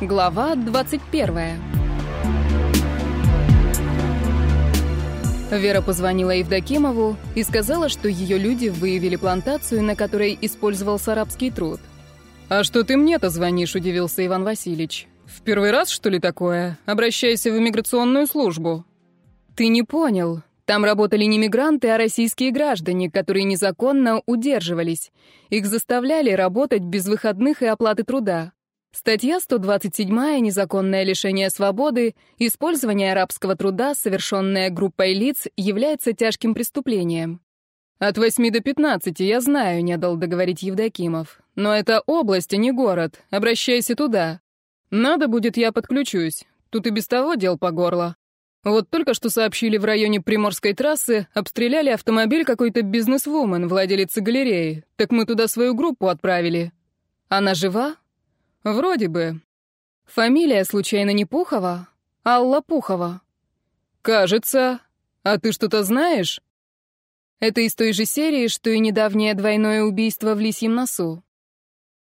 Глава 21. Вера позвонила Евдокимову и сказала, что ее люди выявили плантацию, на которой использовался арабский труд. «А что ты мне-то звонишь?» — удивился Иван Васильевич. «В первый раз, что ли, такое? Обращайся в иммиграционную службу». «Ты не понял. Там работали не мигранты, а российские граждане, которые незаконно удерживались. Их заставляли работать без выходных и оплаты труда. Статья 127 «Незаконное лишение свободы», использование арабского труда, совершенное группой лиц, является тяжким преступлением. «От 8 до 15, я знаю», — не дал договорить Евдокимов. «Но это область, а не город. Обращайся туда. Надо будет, я подключусь. Тут и без того дел по горло». Вот только что сообщили в районе Приморской трассы, обстреляли автомобиль какой-то бизнесвумен, владелицы галереи. Так мы туда свою группу отправили. Она жива? Вроде бы. Фамилия случайно не Пухова? Алла Пухова. Кажется. А ты что-то знаешь? Это из той же серии, что и недавнее двойное убийство в Лисьем носу.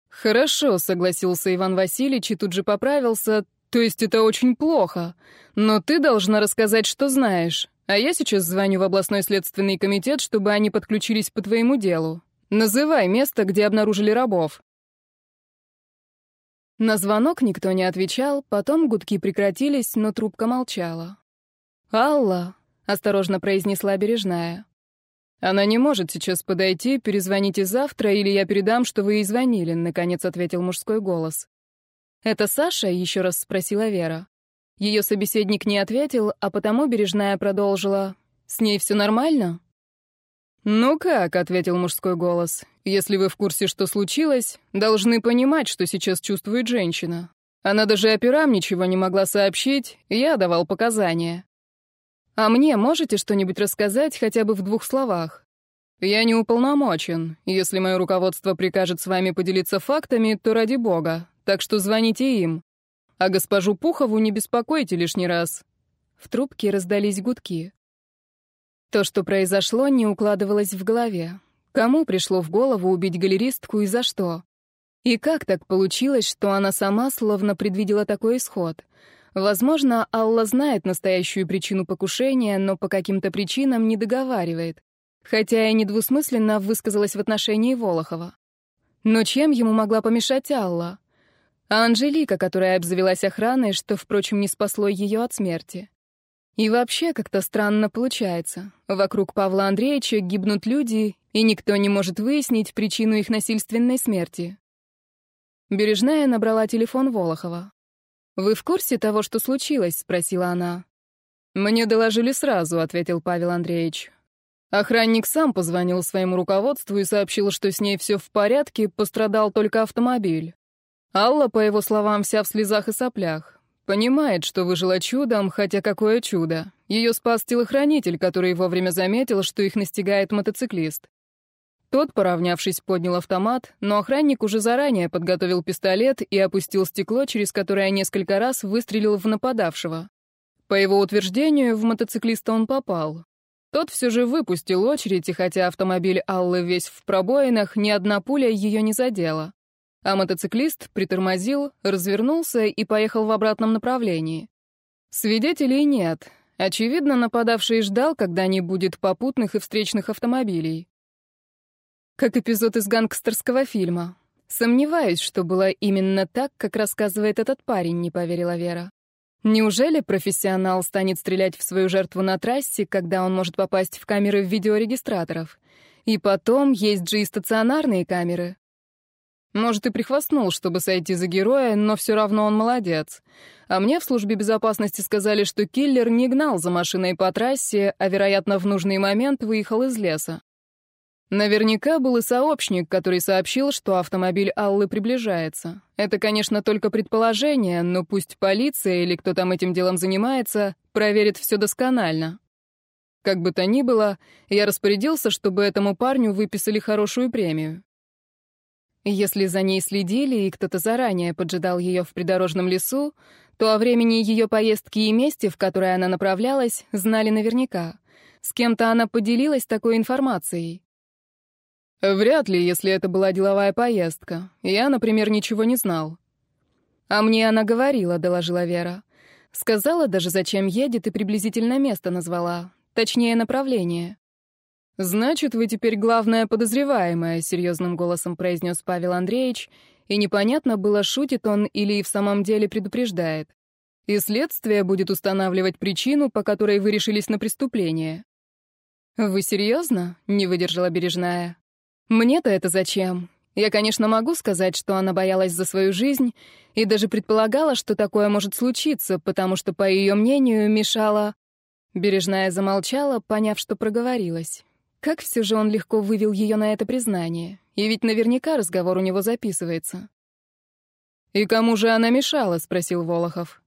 Хорошо, согласился Иван Васильевич и тут же поправился, то есть это очень плохо. Но ты должна рассказать, что знаешь. А я сейчас звоню в областной следственный комитет, чтобы они подключились по твоему делу. Называй место, где обнаружили рабов. На звонок никто не отвечал, потом гудки прекратились, но трубка молчала. «Алла», — осторожно произнесла Бережная. «Она не может сейчас подойти, перезвоните завтра, или я передам, что вы ей звонили», — наконец ответил мужской голос. «Это Саша?» — еще раз спросила Вера. Ее собеседник не ответил, а потому Бережная продолжила. «С ней все нормально?» «Ну как?» — ответил мужской голос. «Если вы в курсе, что случилось, должны понимать, что сейчас чувствует женщина. Она даже операм ничего не могла сообщить, я давал показания. А мне можете что-нибудь рассказать хотя бы в двух словах? Я не уполномочен. Если мое руководство прикажет с вами поделиться фактами, то ради бога так что звоните им. А госпожу Пухову не беспокойте лишний раз». В трубке раздались гудки. То, что произошло, не укладывалось в голове. Кому пришло в голову убить галеристку и за что? И как так получилось, что она сама словно предвидела такой исход? Возможно, Алла знает настоящую причину покушения, но по каким-то причинам не договаривает. Хотя и недвусмысленно высказалась в отношении Волохова. Но чем ему могла помешать Алла? а Анжелика, которая обзавелась охраной, что, впрочем, не спасло ее от смерти. И вообще как-то странно получается. Вокруг Павла Андреевича гибнут люди, и никто не может выяснить причину их насильственной смерти. Бережная набрала телефон Волохова. «Вы в курсе того, что случилось?» — спросила она. «Мне доложили сразу», — ответил Павел Андреевич. Охранник сам позвонил своему руководству и сообщил, что с ней все в порядке, пострадал только автомобиль. Алла, по его словам, вся в слезах и соплях. Понимает, что выжила чудом, хотя какое чудо. Ее спас телохранитель, который вовремя заметил, что их настигает мотоциклист. Тот, поравнявшись, поднял автомат, но охранник уже заранее подготовил пистолет и опустил стекло, через которое несколько раз выстрелил в нападавшего. По его утверждению, в мотоциклиста он попал. Тот все же выпустил очередь, и хотя автомобиль Аллы весь в пробоинах, ни одна пуля ее не задела а мотоциклист притормозил, развернулся и поехал в обратном направлении. Свидетелей нет. Очевидно, нападавший ждал, когда не будет попутных и встречных автомобилей. Как эпизод из гангстерского фильма. Сомневаюсь, что было именно так, как рассказывает этот парень, не поверила Вера. Неужели профессионал станет стрелять в свою жертву на трассе, когда он может попасть в камеры видеорегистраторов? И потом есть же и стационарные камеры. Может, и прихвастнул, чтобы сойти за героя, но все равно он молодец. А мне в службе безопасности сказали, что киллер не гнал за машиной по трассе, а, вероятно, в нужный момент выехал из леса. Наверняка был и сообщник, который сообщил, что автомобиль Аллы приближается. Это, конечно, только предположение, но пусть полиция или кто там этим делом занимается, проверит все досконально. Как бы то ни было, я распорядился, чтобы этому парню выписали хорошую премию. Если за ней следили и кто-то заранее поджидал ее в придорожном лесу, то о времени ее поездки и месте, в которое она направлялась, знали наверняка. С кем-то она поделилась такой информацией. Вряд ли, если это была деловая поездка. Я, например, ничего не знал. «А мне она говорила», — доложила Вера. «Сказала даже, зачем едет, и приблизительно место назвала. Точнее, направление». «Значит, вы теперь главная подозреваемая», — серьезным голосом произнес Павел Андреевич, и непонятно было, шутит он или и в самом деле предупреждает. «И следствие будет устанавливать причину, по которой вы решились на преступление». «Вы серьезно?» — не выдержала Бережная. «Мне-то это зачем? Я, конечно, могу сказать, что она боялась за свою жизнь и даже предполагала, что такое может случиться, потому что, по ее мнению, мешала... Бережная замолчала, поняв, что проговорилась. Как все же он легко вывел ее на это признание. И ведь наверняка разговор у него записывается. «И кому же она мешала?» — спросил Волохов.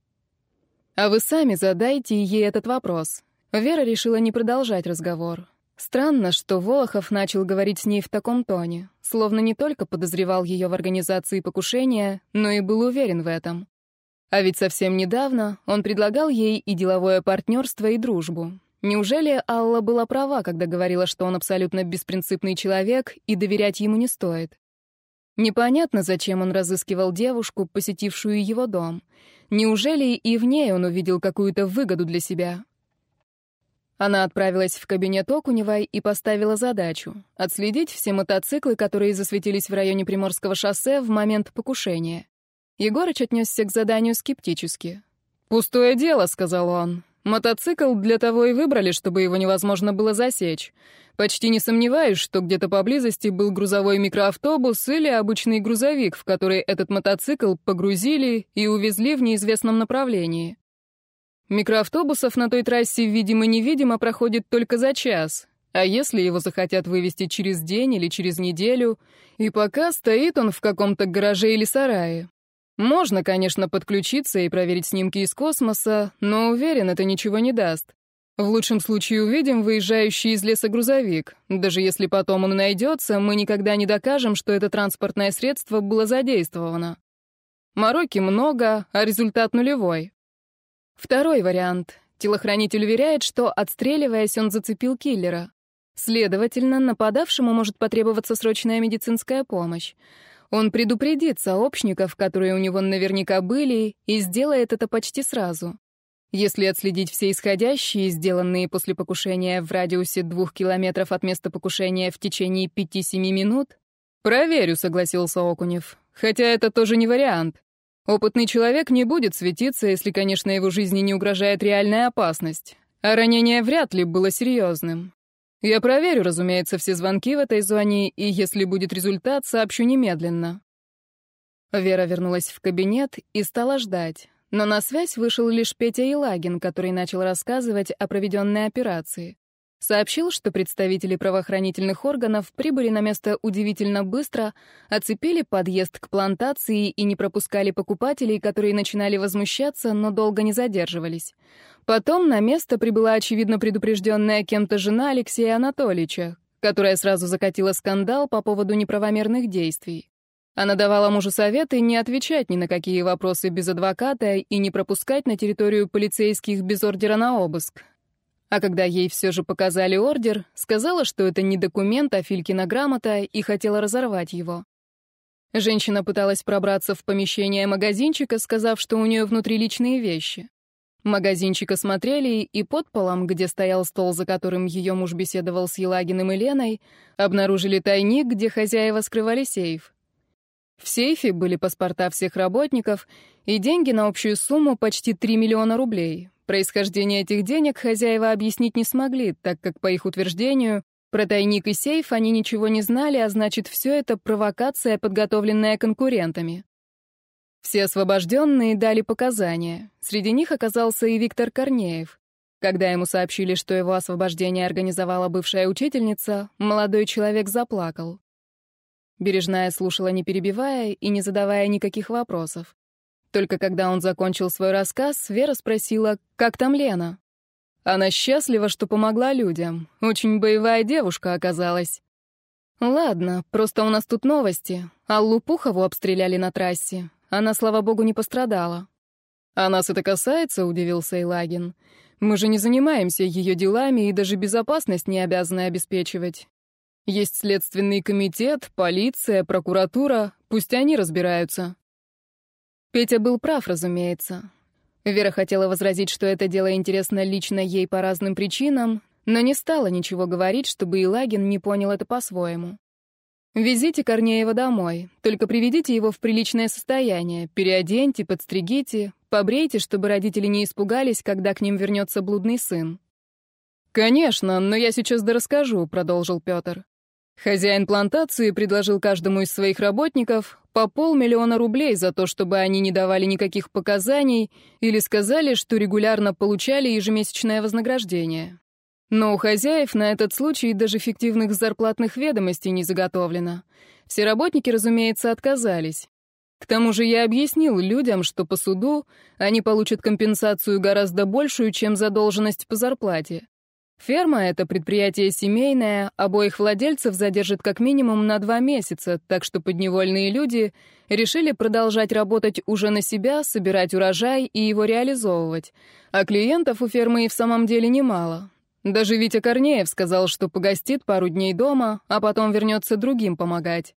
«А вы сами задайте ей этот вопрос». Вера решила не продолжать разговор. Странно, что Волохов начал говорить с ней в таком тоне, словно не только подозревал ее в организации покушения, но и был уверен в этом. А ведь совсем недавно он предлагал ей и деловое партнерство, и дружбу. Неужели Алла была права, когда говорила, что он абсолютно беспринципный человек, и доверять ему не стоит? Непонятно, зачем он разыскивал девушку, посетившую его дом. Неужели и в ней он увидел какую-то выгоду для себя? Она отправилась в кабинет Окуневой и поставила задачу — отследить все мотоциклы, которые засветились в районе Приморского шоссе в момент покушения. Егорыч отнесся к заданию скептически. «Пустое дело», — сказал он. «Мотоцикл для того и выбрали, чтобы его невозможно было засечь. Почти не сомневаюсь, что где-то поблизости был грузовой микроавтобус или обычный грузовик, в который этот мотоцикл погрузили и увезли в неизвестном направлении. Микроавтобусов на той трассе видимо-невидимо проходит только за час. А если его захотят вывести через день или через неделю, и пока стоит он в каком-то гараже или сарае? Можно, конечно, подключиться и проверить снимки из космоса, но уверен, это ничего не даст. В лучшем случае увидим выезжающий из леса грузовик. Даже если потом он найдется, мы никогда не докажем, что это транспортное средство было задействовано. Мороки много, а результат нулевой. Второй вариант. Телохранитель уверяет, что, отстреливаясь, он зацепил киллера. Следовательно, нападавшему может потребоваться срочная медицинская помощь. Он предупредит сообщников, которые у него наверняка были, и сделает это почти сразу. Если отследить все исходящие, сделанные после покушения в радиусе двух километров от места покушения в течение пяти-семи минут... «Проверю», — согласился Окунев. «Хотя это тоже не вариант. Опытный человек не будет светиться, если, конечно, его жизни не угрожает реальная опасность. А ранение вряд ли было серьезным. Я проверю, разумеется, все звонки в этой зоне, и если будет результат, сообщу немедленно. Вера вернулась в кабинет и стала ждать. Но на связь вышел лишь Петя Елагин, который начал рассказывать о проведенной операции. Сообщил, что представители правоохранительных органов прибыли на место удивительно быстро, оцепили подъезд к плантации и не пропускали покупателей, которые начинали возмущаться, но долго не задерживались. Потом на место прибыла, очевидно, предупрежденная кем-то жена Алексея Анатольевича, которая сразу закатила скандал по поводу неправомерных действий. Она давала мужу советы не отвечать ни на какие вопросы без адвоката и не пропускать на территорию полицейских без ордера на обыск. А когда ей все же показали ордер, сказала, что это не документ, а Филькина грамота, и хотела разорвать его. Женщина пыталась пробраться в помещение магазинчика, сказав, что у нее внутри личные вещи. Магазинчик осмотрели, и под полом, где стоял стол, за которым ее муж беседовал с Елагиным и Леной, обнаружили тайник, где хозяева скрывали сейф. В сейфе были паспорта всех работников и деньги на общую сумму почти 3 миллиона рублей. Происхождение этих денег хозяева объяснить не смогли, так как, по их утверждению, про тайник и сейф они ничего не знали, а значит, все это провокация, подготовленная конкурентами. Все освобожденные дали показания. Среди них оказался и Виктор Корнеев. Когда ему сообщили, что его освобождение организовала бывшая учительница, молодой человек заплакал. Бережная слушала, не перебивая и не задавая никаких вопросов. Только когда он закончил свой рассказ, Вера спросила, как там Лена. Она счастлива, что помогла людям. Очень боевая девушка оказалась. Ладно, просто у нас тут новости. Аллу Пухову обстреляли на трассе. Она, слава богу, не пострадала. «А нас это касается?» — удивился Илагин. «Мы же не занимаемся ее делами и даже безопасность не обязаны обеспечивать. Есть следственный комитет, полиция, прокуратура. Пусть они разбираются». Петя был прав, разумеется. Вера хотела возразить, что это дело интересно лично ей по разным причинам, но не стала ничего говорить, чтобы Илагин не понял это по-своему. «Везите Корнеева домой, только приведите его в приличное состояние, переоденьте, подстригите, побрейте, чтобы родители не испугались, когда к ним вернется блудный сын». «Конечно, но я сейчас дорасскажу», — продолжил Петр. Хозяин плантации предложил каждому из своих работников по полмиллиона рублей за то, чтобы они не давали никаких показаний или сказали, что регулярно получали ежемесячное вознаграждение. Но у хозяев на этот случай даже фиктивных зарплатных ведомостей не заготовлено. Все работники, разумеется, отказались. К тому же я объяснил людям, что по суду они получат компенсацию гораздо большую, чем задолженность по зарплате. Ферма — это предприятие семейное, обоих владельцев задержит как минимум на два месяца, так что подневольные люди решили продолжать работать уже на себя, собирать урожай и его реализовывать. А клиентов у фермы и в самом деле немало. Даже Витя Корнеев сказал, что погостит пару дней дома, а потом вернется другим помогать.